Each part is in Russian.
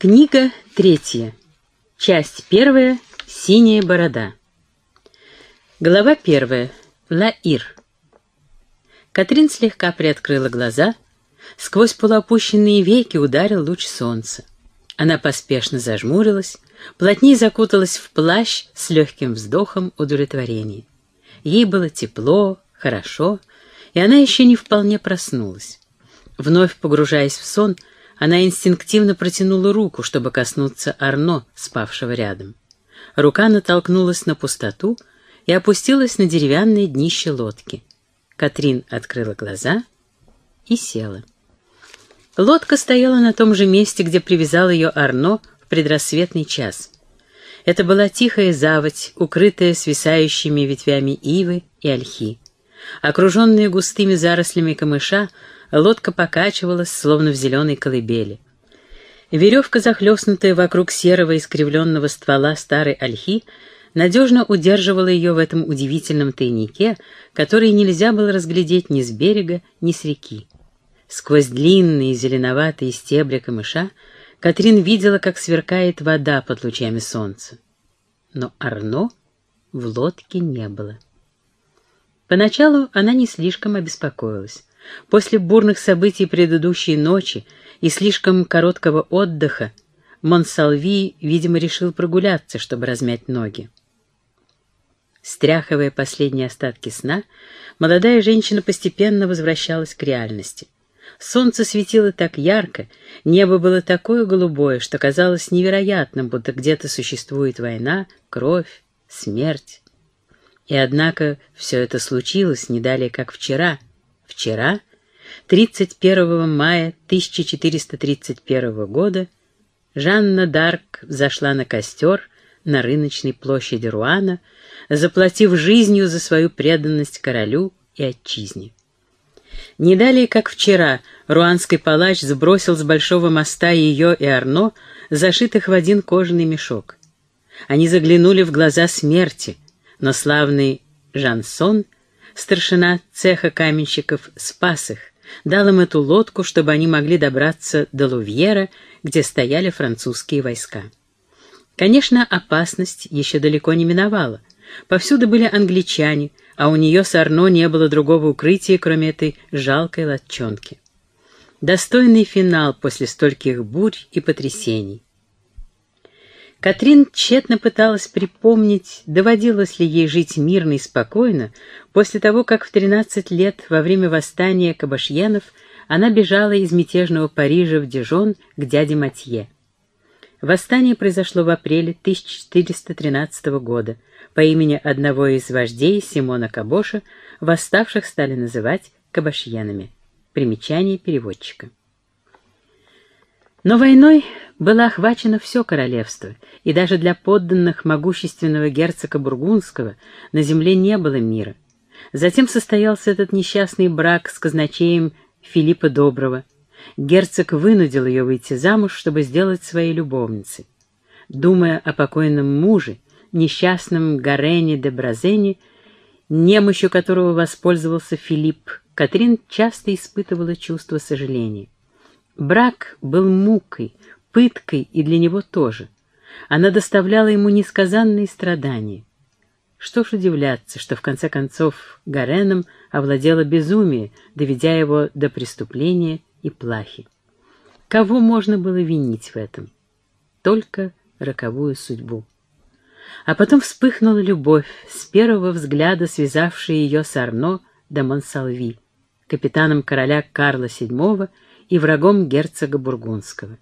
Книга третья. Часть первая. Синяя борода. Глава первая. Лаир. Катрин слегка приоткрыла глаза. Сквозь полуопущенные веки ударил луч солнца. Она поспешно зажмурилась, плотнее закуталась в плащ с легким вздохом удовлетворения. Ей было тепло, хорошо, и она еще не вполне проснулась. Вновь погружаясь в сон, она инстинктивно протянула руку, чтобы коснуться Арно, спавшего рядом. Рука натолкнулась на пустоту и опустилась на деревянное днище лодки. Катрин открыла глаза и села. Лодка стояла на том же месте, где привязал ее Арно в предрассветный час. Это была тихая заводь, укрытая свисающими ветвями ивы и ольхи. Окруженная густыми зарослями камыша, лодка покачивалась, словно в зеленой колыбели. Веревка, захлестнутая вокруг серого искривленного ствола старой ольхи, надежно удерживала ее в этом удивительном тайнике, который нельзя было разглядеть ни с берега, ни с реки. Сквозь длинные зеленоватые стебли камыша Катрин видела, как сверкает вода под лучами солнца. Но Арно в лодке не было. Поначалу она не слишком обеспокоилась. После бурных событий предыдущей ночи и слишком короткого отдыха Монсалви, видимо, решил прогуляться, чтобы размять ноги. Стряхивая последние остатки сна, молодая женщина постепенно возвращалась к реальности. Солнце светило так ярко, небо было такое голубое, что казалось невероятным, будто где-то существует война, кровь, смерть. И однако все это случилось не далее, как вчера. Вчера, 31 мая 1431 года, Жанна Дарк зашла на костер на рыночной площади Руана, заплатив жизнью за свою преданность королю и отчизне. Не далее, как вчера, руанский палач сбросил с большого моста ее и Арно, зашитых в один кожаный мешок. Они заглянули в глаза смерти — но славный Жансон, старшина цеха каменщиков, спас их, дал им эту лодку, чтобы они могли добраться до Лувьера, где стояли французские войска. Конечно, опасность еще далеко не миновала. Повсюду были англичане, а у нее с Арно не было другого укрытия, кроме этой жалкой латчонки. Достойный финал после стольких бурь и потрясений. Катрин тщетно пыталась припомнить, доводилось ли ей жить мирно и спокойно после того, как в 13 лет во время восстания кабашьянов она бежала из мятежного Парижа в Дижон к дяде Матье. Восстание произошло в апреле 1413 года. По имени одного из вождей Симона Кабоша восставших стали называть кабашьянами. Примечание переводчика. Но войной было охвачено все королевство, и даже для подданных могущественного герцога Бургундского на земле не было мира. Затем состоялся этот несчастный брак с казначеем Филиппа Доброго. Герцог вынудил ее выйти замуж, чтобы сделать своей любовницей. Думая о покойном муже, несчастном Гарене де Бразене, немощью которого воспользовался Филипп, Катрин часто испытывала чувство сожаления. Брак был мукой, пыткой и для него тоже. Она доставляла ему несказанные страдания. Что ж удивляться, что в конце концов Гареном овладело безумие, доведя его до преступления и плахи. Кого можно было винить в этом? Только роковую судьбу. А потом вспыхнула любовь, с первого взгляда связавшая ее с Арно де Монсалви, капитаном короля Карла VII и врагом герцога Бургундского.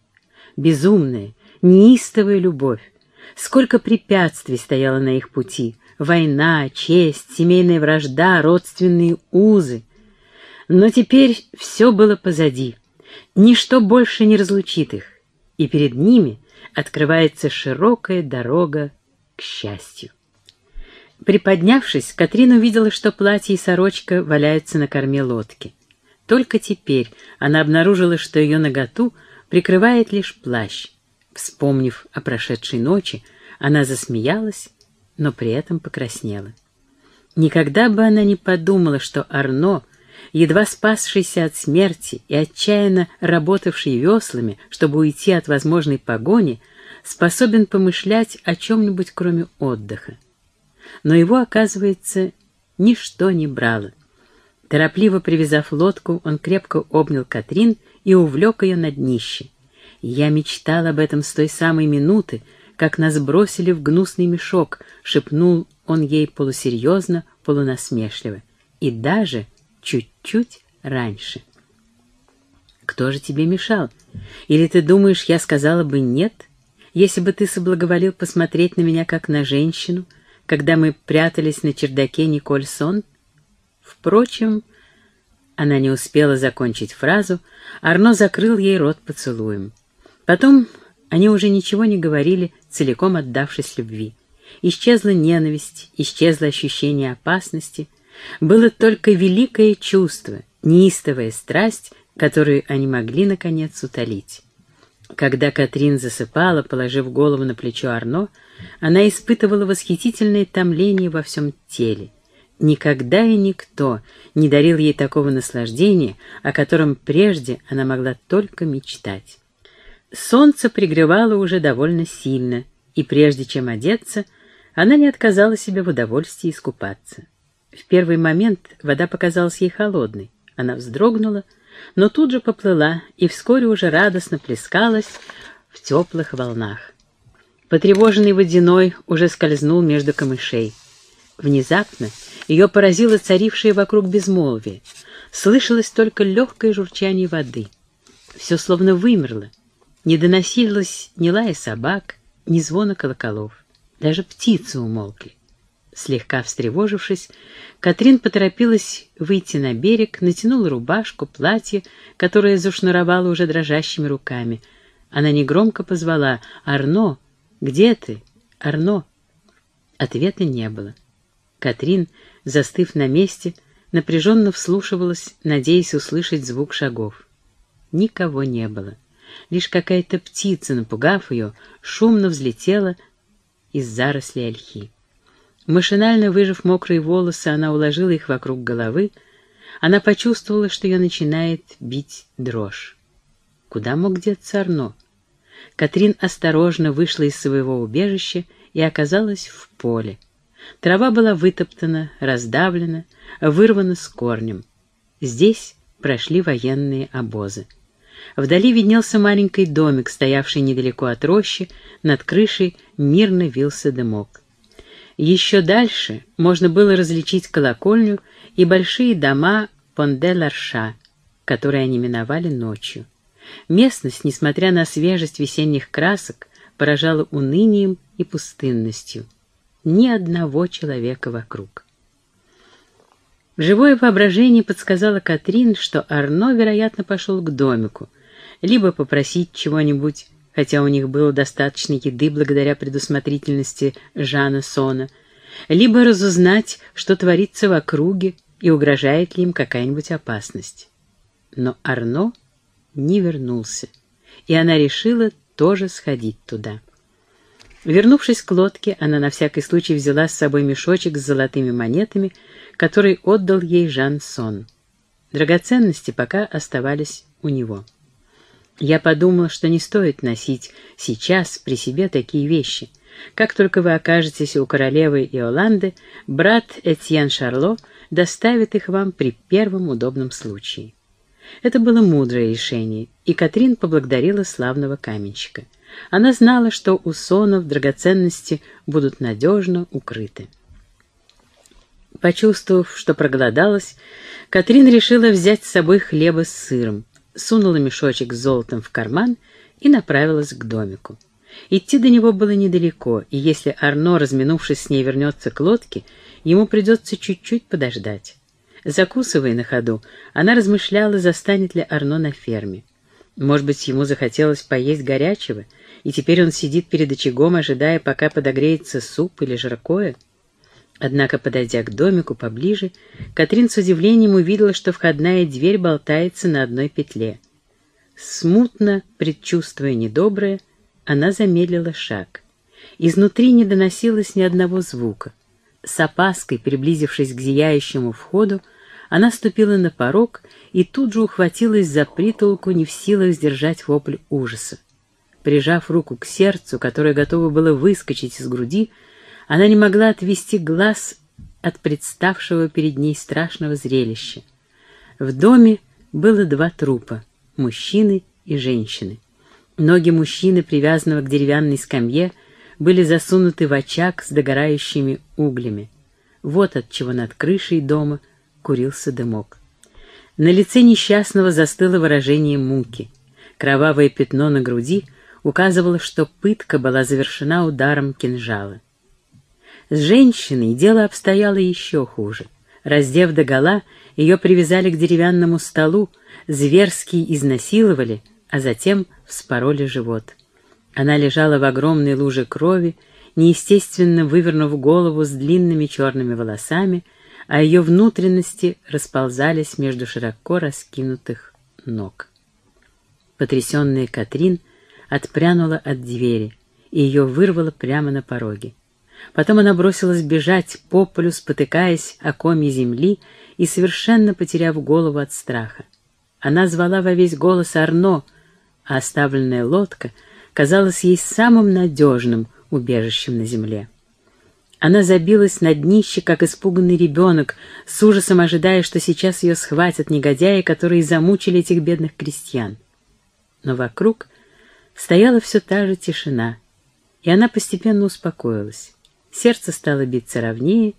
Безумная, неистовая любовь. Сколько препятствий стояло на их пути. Война, честь, семейная вражда, родственные узы. Но теперь все было позади. Ничто больше не разлучит их. И перед ними открывается широкая дорога к счастью. Приподнявшись, Катрин увидела, что платье и сорочка валяются на корме лодки. Только теперь она обнаружила, что ее наготу прикрывает лишь плащ. Вспомнив о прошедшей ночи, она засмеялась, но при этом покраснела. Никогда бы она не подумала, что Арно, едва спасшийся от смерти и отчаянно работавший веслами, чтобы уйти от возможной погони, способен помышлять о чем-нибудь кроме отдыха. Но его, оказывается, ничто не брало. Торопливо привязав лодку, он крепко обнял Катрин и увлек ее на днище. Я мечтал об этом с той самой минуты, как нас бросили в гнусный мешок, шепнул он ей полусерьезно, полунасмешливо. И даже чуть-чуть раньше. Кто же тебе мешал? Или ты думаешь, я сказала бы «нет», если бы ты соблаговолил посмотреть на меня как на женщину, когда мы прятались на чердаке Николь Сон? Впрочем, она не успела закончить фразу, Арно закрыл ей рот поцелуем. Потом они уже ничего не говорили, целиком отдавшись любви. Исчезла ненависть, исчезло ощущение опасности. Было только великое чувство, неистовая страсть, которую они могли, наконец, утолить. Когда Катрин засыпала, положив голову на плечо Арно, она испытывала восхитительное томление во всем теле. Никогда и никто не дарил ей такого наслаждения, о котором прежде она могла только мечтать. Солнце пригревало уже довольно сильно, и прежде чем одеться, она не отказала себе в удовольствии искупаться. В первый момент вода показалась ей холодной. Она вздрогнула, но тут же поплыла и вскоре уже радостно плескалась в теплых волнах. Потревоженный водяной уже скользнул между камышей. Внезапно ее поразило царившее вокруг безмолвие. Слышалось только легкое журчание воды. Все словно вымерло. Не доносилось ни лая собак, ни звона колоколов. Даже птицы умолкли. Слегка встревожившись, Катрин поторопилась выйти на берег, натянула рубашку, платье, которое зашнуровала уже дрожащими руками. Она негромко позвала «Арно! Где ты? Арно!» Ответа не было. Катрин, застыв на месте, напряженно вслушивалась, надеясь услышать звук шагов. Никого не было. Лишь какая-то птица, напугав ее, шумно взлетела из зарослей ольхи. Машинально выжав мокрые волосы, она уложила их вокруг головы. Она почувствовала, что ее начинает бить дрожь. Куда мог деться Арно? Катрин осторожно вышла из своего убежища и оказалась в поле. Трава была вытоптана, раздавлена, вырвана с корнем. Здесь прошли военные обозы. Вдали виднелся маленький домик, стоявший недалеко от рощи, над крышей мирно вился дымок. Еще дальше можно было различить колокольню и большие дома Понде-Ларша, которые они миновали ночью. Местность, несмотря на свежесть весенних красок, поражала унынием и пустынностью ни одного человека вокруг. Живое воображение подсказало Катрин, что Арно, вероятно, пошел к домику, либо попросить чего-нибудь, хотя у них было достаточно еды благодаря предусмотрительности Жана Сона, либо разузнать, что творится в округе и угрожает ли им какая-нибудь опасность. Но Арно не вернулся, и она решила тоже сходить туда. Вернувшись к лодке, она на всякий случай взяла с собой мешочек с золотыми монетами, который отдал ей Жан Сон. Драгоценности пока оставались у него. Я подумал, что не стоит носить сейчас при себе такие вещи. Как только вы окажетесь у королевы Иоланды, брат Этьен Шарло доставит их вам при первом удобном случае. Это было мудрое решение, и Катрин поблагодарила славного каменщика. Она знала, что у сонов драгоценности будут надежно укрыты. Почувствовав, что проголодалась, Катрин решила взять с собой хлеба с сыром, сунула мешочек с золотом в карман и направилась к домику. Идти до него было недалеко, и если Арно, разминувшись с ней, вернется к лодке, ему придется чуть-чуть подождать. Закусывая на ходу, она размышляла, застанет ли Арно на ферме. Может быть, ему захотелось поесть горячего, и теперь он сидит перед очагом, ожидая, пока подогреется суп или жаркое? Однако, подойдя к домику поближе, Катрин с удивлением увидела, что входная дверь болтается на одной петле. Смутно, предчувствуя недоброе, она замедлила шаг. Изнутри не доносилось ни одного звука. С опаской, приблизившись к зияющему входу, Она ступила на порог и тут же ухватилась за притолку, не в силах сдержать вопль ужаса. Прижав руку к сердцу, которое готово было выскочить из груди, она не могла отвести глаз от представшего перед ней страшного зрелища. В доме было два трупа — мужчины и женщины. Ноги мужчины, привязанного к деревянной скамье, были засунуты в очаг с догорающими углями. Вот от чего над крышей дома курился дымок. На лице несчастного застыло выражение муки. Кровавое пятно на груди указывало, что пытка была завершена ударом кинжала. С женщиной дело обстояло еще хуже. Раздев догола, ее привязали к деревянному столу, зверски изнасиловали, а затем вспороли живот. Она лежала в огромной луже крови, неестественно вывернув голову с длинными черными волосами, а ее внутренности расползались между широко раскинутых ног. Потрясенная Катрин отпрянула от двери, и ее вырвало прямо на пороге. Потом она бросилась бежать по полю, спотыкаясь о коме земли и совершенно потеряв голову от страха. Она звала во весь голос Арно, а оставленная лодка казалась ей самым надежным убежищем на земле. Она забилась на днище, как испуганный ребенок, с ужасом ожидая, что сейчас ее схватят негодяи, которые замучили этих бедных крестьян. Но вокруг стояла все та же тишина, и она постепенно успокоилась. Сердце стало биться ровнее,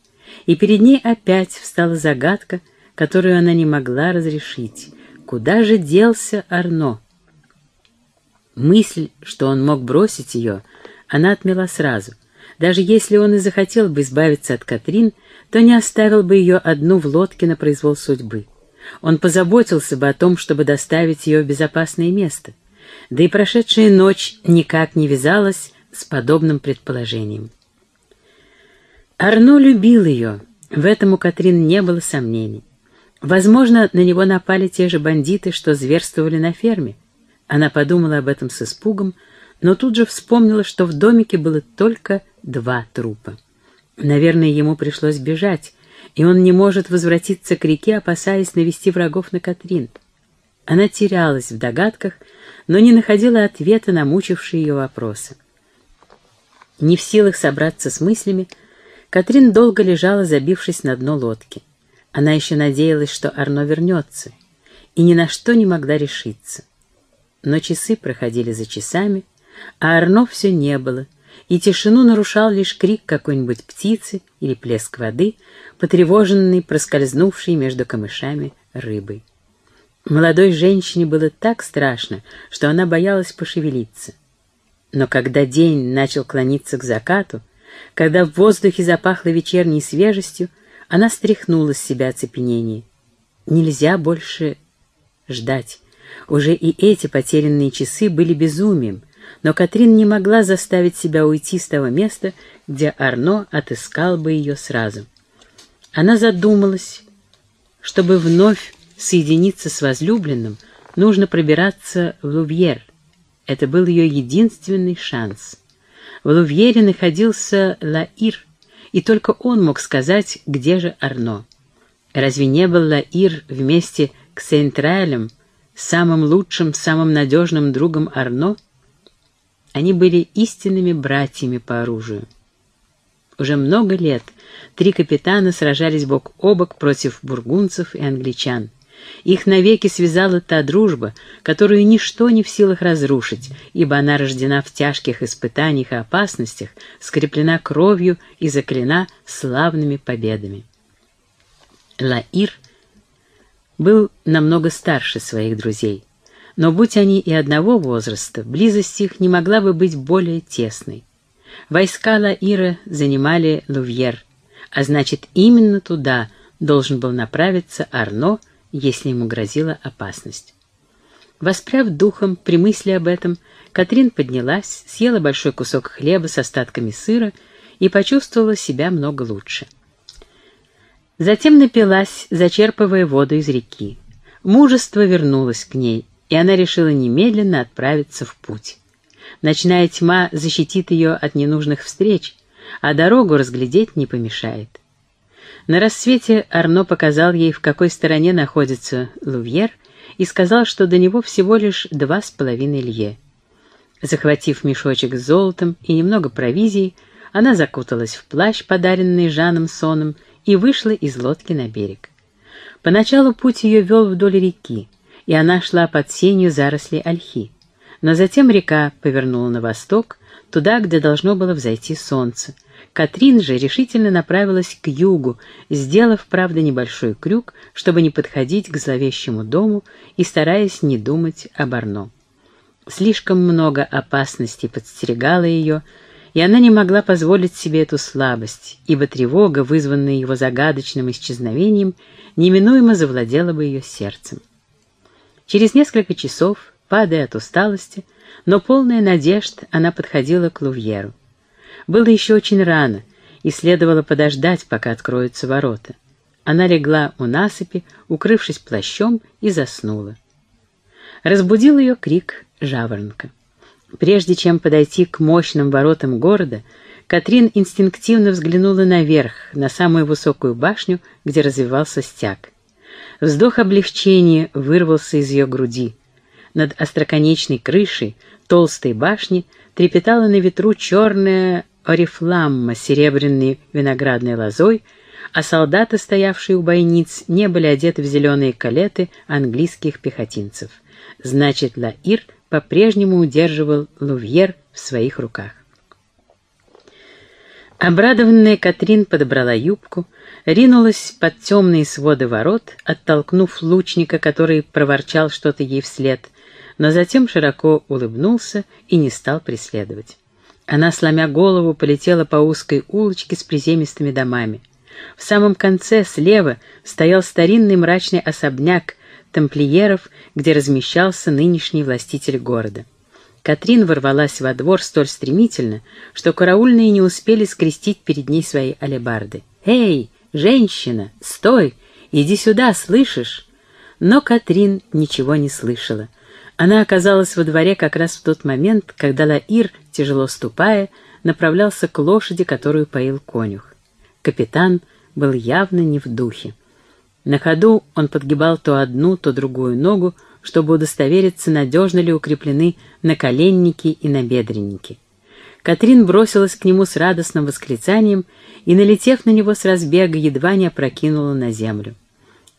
и перед ней опять встала загадка, которую она не могла разрешить. Куда же делся Арно? Мысль, что он мог бросить ее, она отмела сразу. Даже если он и захотел бы избавиться от Катрин, то не оставил бы ее одну в лодке на произвол судьбы. Он позаботился бы о том, чтобы доставить ее в безопасное место. Да и прошедшая ночь никак не вязалась с подобным предположением. Арно любил ее, в этом у Катрин не было сомнений. Возможно, на него напали те же бандиты, что зверствовали на ферме. Она подумала об этом с испугом, но тут же вспомнила, что в домике было только два трупа. Наверное, ему пришлось бежать, и он не может возвратиться к реке, опасаясь навести врагов на Катрин. Она терялась в догадках, но не находила ответа на мучившие ее вопросы. Не в силах собраться с мыслями, Катрин долго лежала, забившись на дно лодки. Она еще надеялась, что Арно вернется, и ни на что не могла решиться. Но часы проходили за часами, а Арно все не было, и тишину нарушал лишь крик какой-нибудь птицы или плеск воды, потревоженный, проскользнувшей между камышами рыбой. Молодой женщине было так страшно, что она боялась пошевелиться. Но когда день начал клониться к закату, когда в воздухе запахло вечерней свежестью, она стряхнула с себя оцепенение. Нельзя больше ждать. Уже и эти потерянные часы были безумием, но Катрин не могла заставить себя уйти с того места, где Арно отыскал бы ее сразу. Она задумалась, чтобы вновь соединиться с возлюбленным, нужно пробираться в Лувьер. Это был ее единственный шанс. В Лувьере находился Лаир, и только он мог сказать, где же Арно. Разве не был Лаир вместе к Сейнтрайлем самым лучшим, самым надежным другом Арно? Они были истинными братьями по оружию. Уже много лет три капитана сражались бок о бок против бургунцев и англичан. Их навеки связала та дружба, которую ничто не в силах разрушить, ибо она рождена в тяжких испытаниях и опасностях, скреплена кровью и заклена славными победами. Лаир был намного старше своих друзей, но будь они и одного возраста, близость их не могла бы быть более тесной. Войска Лаира занимали Лувьер, а значит, именно туда должен был направиться Арно, если ему грозила опасность. Воспряв духом при мысли об этом, Катрин поднялась, съела большой кусок хлеба с остатками сыра и почувствовала себя много лучше. Затем напилась, зачерпывая воду из реки. Мужество вернулось к ней, и она решила немедленно отправиться в путь. Ночная тьма защитит ее от ненужных встреч, а дорогу разглядеть не помешает. На рассвете Арно показал ей, в какой стороне находится Лувьер, и сказал, что до него всего лишь два с половиной лье. Захватив мешочек с золотом и немного провизии, она закуталась в плащ, подаренный Жаном Соном, и вышла из лодки на берег. Поначалу путь ее вел вдоль реки, и она шла под сенью зарослей ольхи. Но затем река повернула на восток, туда, где должно было взойти солнце. Катрин же решительно направилась к югу, сделав, правда, небольшой крюк, чтобы не подходить к зловещему дому и стараясь не думать об Арно. Слишком много опасностей подстерегало ее, и она не могла позволить себе эту слабость, ибо тревога, вызванная его загадочным исчезновением, неминуемо завладела бы ее сердцем. Через несколько часов, падая от усталости, но полная надежд, она подходила к Лувьеру. Было еще очень рано, и следовало подождать, пока откроются ворота. Она легла у насыпи, укрывшись плащом, и заснула. Разбудил ее крик жаворонка. Прежде чем подойти к мощным воротам города, Катрин инстинктивно взглянула наверх, на самую высокую башню, где развивался стяг. Вздох облегчения вырвался из ее груди. Над остроконечной крышей толстой башни трепетала на ветру черная орифламма серебряной виноградной лозой, а солдаты, стоявшие у бойниц, не были одеты в зеленые калеты английских пехотинцев. Значит, Лаир — по-прежнему удерживал Лувьер в своих руках. Обрадованная Катрин подобрала юбку, ринулась под темные своды ворот, оттолкнув лучника, который проворчал что-то ей вслед, но затем широко улыбнулся и не стал преследовать. Она, сломя голову, полетела по узкой улочке с приземистыми домами. В самом конце, слева, стоял старинный мрачный особняк тамплиеров, где размещался нынешний властитель города. Катрин ворвалась во двор столь стремительно, что караульные не успели скрестить перед ней свои алебарды. «Эй, женщина, стой! Иди сюда, слышишь?» Но Катрин ничего не слышала. Она оказалась во дворе как раз в тот момент, когда Лаир, тяжело ступая, направлялся к лошади, которую поил конюх. Капитан был явно не в духе. На ходу он подгибал то одну, то другую ногу, чтобы удостовериться, надежно ли укреплены наколенники и набедренники. Катрин бросилась к нему с радостным восклицанием и, налетев на него с разбега, едва не опрокинула на землю.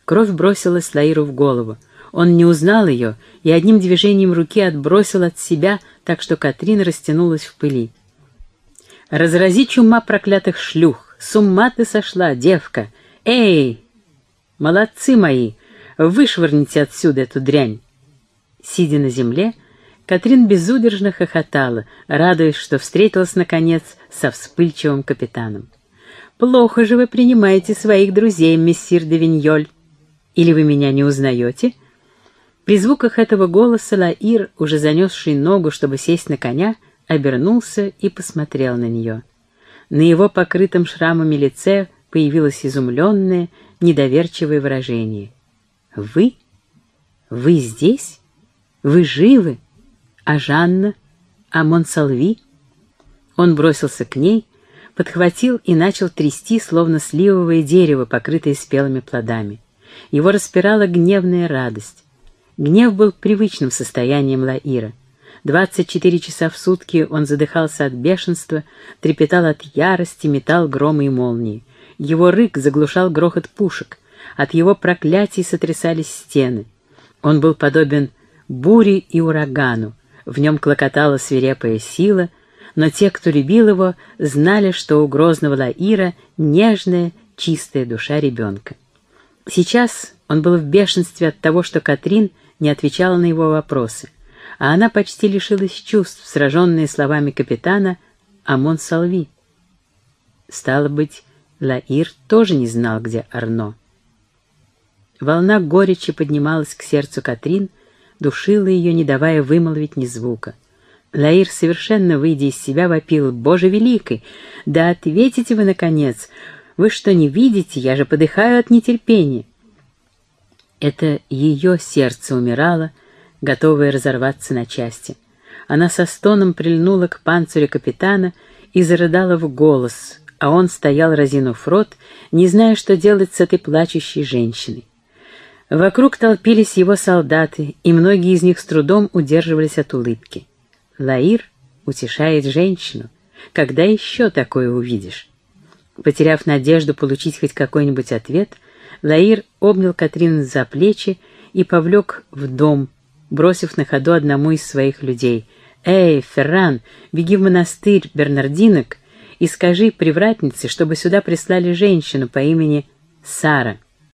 Кровь бросилась Лаиру в голову. Он не узнал ее и одним движением руки отбросил от себя, так что Катрин растянулась в пыли. «Разрази чума проклятых шлюх! С ума ты сошла, девка! Эй, Молодцы мои! Вышвырните отсюда эту дрянь!» Сидя на земле, Катрин безудержно хохотала, радуясь, что встретилась, наконец, со вспыльчивым капитаном. «Плохо же вы принимаете своих друзей, мессир де Виньоль. Или вы меня не узнаете?» При звуках этого голоса Лаир, уже занесший ногу, чтобы сесть на коня, обернулся и посмотрел на нее. На его покрытом шрамами лице появилось изумленное, недоверчивое выражение. «Вы? Вы здесь? Вы живы? А Жанна? А Монсалви?» Он бросился к ней, подхватил и начал трясти, словно сливовое дерево, покрытое спелыми плодами. Его распирала гневная радость. Гнев был привычным состоянием Лаира. Двадцать четыре часа в сутки он задыхался от бешенства, трепетал от ярости, метал громы и молнии. Его рык заглушал грохот пушек, от его проклятий сотрясались стены. Он был подобен буре и урагану, в нем клокотала свирепая сила, но те, кто любил его, знали, что у грозного Лаира нежная, чистая душа ребенка. Сейчас он был в бешенстве от того, что Катрин не отвечала на его вопросы, а она почти лишилась чувств, сраженные словами капитана «Амон Салви». Стало быть, Лаир тоже не знал, где Арно. Волна горечи поднималась к сердцу Катрин, душила ее, не давая вымолвить ни звука. Лаир, совершенно выйдя из себя, вопил «Боже великий! Да ответите вы, наконец! Вы что, не видите? Я же подыхаю от нетерпения!» Это ее сердце умирало, готовое разорваться на части. Она со стоном прильнула к панцирю капитана и зарыдала в голос, а он стоял, разинув рот, не зная, что делать с этой плачущей женщиной. Вокруг толпились его солдаты, и многие из них с трудом удерживались от улыбки. Лаир утешает женщину. Когда еще такое увидишь? Потеряв надежду получить хоть какой-нибудь ответ, Лаир обнял Катрин за плечи и повлек в дом, бросив на ходу одному из своих людей. «Эй, Ферран, беги в монастырь Бернардинок и скажи привратнице, чтобы сюда прислали женщину по имени Сара».